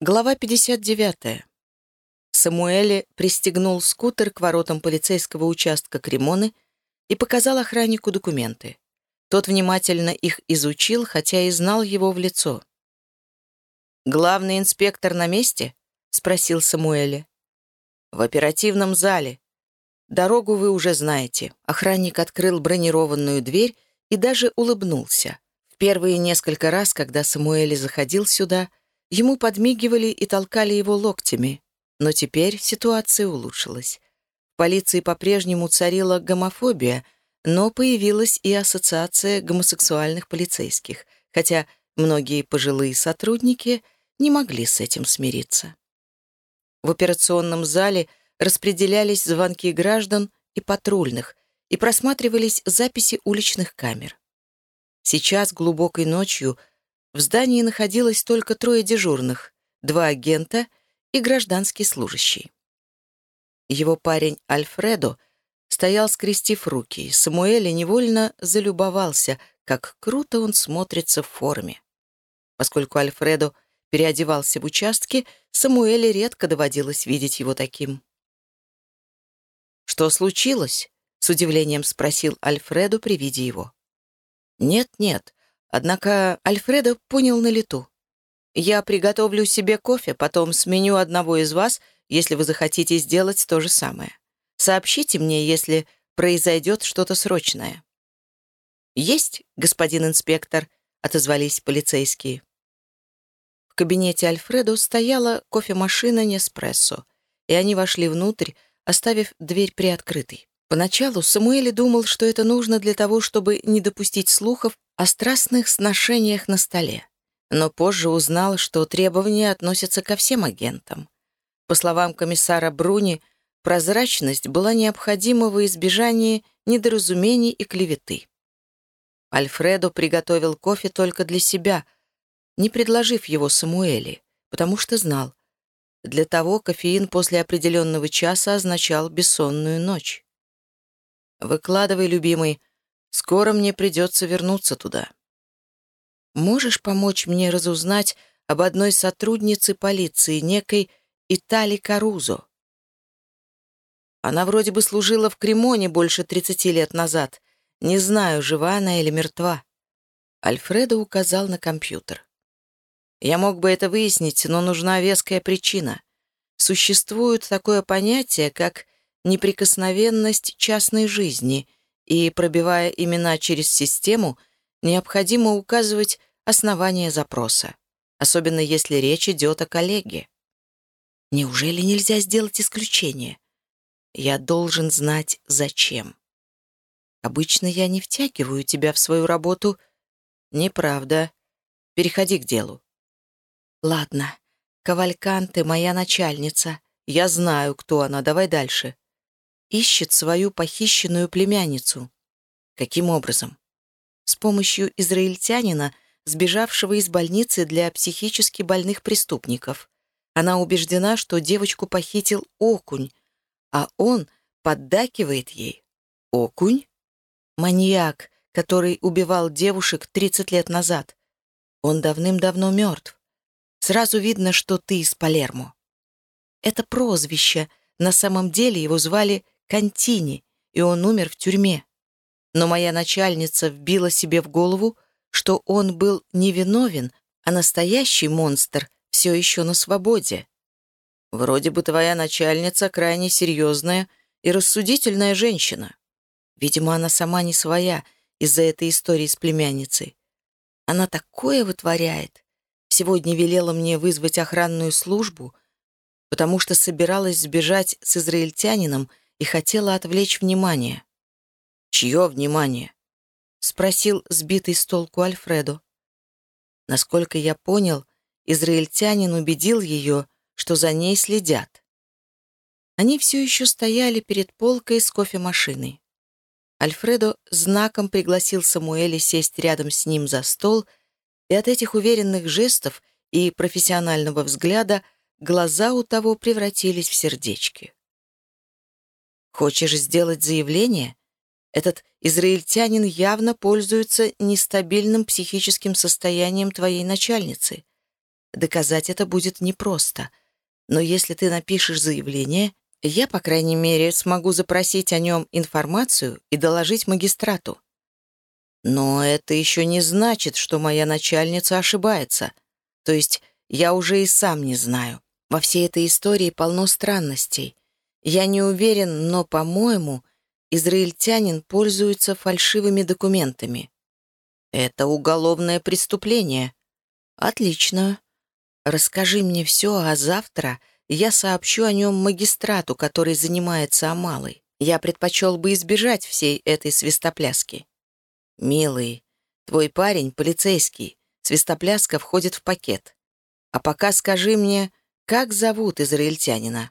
Глава 59. Самуэле пристегнул скутер к воротам полицейского участка Кремоны и показал охраннику документы. Тот внимательно их изучил, хотя и знал его в лицо. «Главный инспектор на месте?» — спросил Самуэле. «В оперативном зале. Дорогу вы уже знаете». Охранник открыл бронированную дверь и даже улыбнулся. В первые несколько раз, когда Самуэле заходил сюда, Ему подмигивали и толкали его локтями, но теперь ситуация улучшилась. В полиции по-прежнему царила гомофобия, но появилась и ассоциация гомосексуальных полицейских, хотя многие пожилые сотрудники не могли с этим смириться. В операционном зале распределялись звонки граждан и патрульных, и просматривались записи уличных камер. Сейчас, глубокой ночью, в здании находилось только трое дежурных, два агента и гражданский служащий. Его парень Альфредо стоял, скрестив руки, и Самуэль невольно залюбовался, как круто он смотрится в форме. Поскольку Альфредо переодевался в участке, Самуэле редко доводилось видеть его таким. «Что случилось?» — с удивлением спросил Альфредо при виде его. «Нет-нет, Однако Альфредо понял на лету. «Я приготовлю себе кофе, потом сменю одного из вас, если вы захотите сделать то же самое. Сообщите мне, если произойдет что-то срочное». «Есть, господин инспектор», — отозвались полицейские. В кабинете Альфредо стояла кофемашина Неспрессо, и они вошли внутрь, оставив дверь приоткрытой. Поначалу Самуэль думал, что это нужно для того, чтобы не допустить слухов о страстных сношениях на столе, но позже узнал, что требования относятся ко всем агентам. По словам комиссара Бруни, прозрачность была необходима во избежание недоразумений и клеветы. Альфредо приготовил кофе только для себя, не предложив его Самуэли, потому что знал, для того кофеин после определенного часа означал бессонную ночь. «Выкладывай, любимый, Скоро мне придется вернуться туда. Можешь помочь мне разузнать об одной сотруднице полиции, некой Итали Карузо? Она вроде бы служила в Кремоне больше 30 лет назад. Не знаю, жива она или мертва. Альфредо указал на компьютер. Я мог бы это выяснить, но нужна веская причина. Существует такое понятие, как неприкосновенность частной жизни — и, пробивая имена через систему, необходимо указывать основание запроса, особенно если речь идет о коллеге. Неужели нельзя сделать исключение? Я должен знать, зачем. Обычно я не втягиваю тебя в свою работу. Неправда. Переходи к делу. Ладно. Кавальканте — моя начальница. Я знаю, кто она. Давай дальше ищет свою похищенную племянницу. Каким образом? С помощью израильтянина, сбежавшего из больницы для психически больных преступников. Она убеждена, что девочку похитил окунь, а он поддакивает ей. Окунь? Маньяк, который убивал девушек 30 лет назад. Он давным-давно мертв. Сразу видно, что ты из Палермо. Это прозвище. На самом деле его звали Кантини, и он умер в тюрьме. Но моя начальница вбила себе в голову, что он был невиновен, а настоящий монстр все еще на свободе. Вроде бы твоя начальница крайне серьезная и рассудительная женщина. Видимо, она сама не своя из-за этой истории с племянницей. Она такое вытворяет. Сегодня велела мне вызвать охранную службу, потому что собиралась сбежать с израильтянином и хотела отвлечь внимание. «Чье внимание?» — спросил сбитый с толку Альфредо. Насколько я понял, израильтянин убедил ее, что за ней следят. Они все еще стояли перед полкой с кофемашиной. Альфредо знаком пригласил Самуэля сесть рядом с ним за стол, и от этих уверенных жестов и профессионального взгляда глаза у того превратились в сердечки. Хочешь сделать заявление? Этот израильтянин явно пользуется нестабильным психическим состоянием твоей начальницы. доказать это будет непросто. Но если ты напишешь заявление, я, по крайней мере, смогу запросить о нем информацию и доложить магистрату. Но это еще не значит, что моя начальница ошибается. То есть я уже и сам не знаю. Во всей этой истории полно странностей. Я не уверен, но, по-моему, израильтянин пользуется фальшивыми документами. Это уголовное преступление. Отлично. Расскажи мне все, а завтра я сообщу о нем магистрату, который занимается Амалой. Я предпочел бы избежать всей этой свистопляски. Милый, твой парень полицейский. Свистопляска входит в пакет. А пока скажи мне, как зовут израильтянина?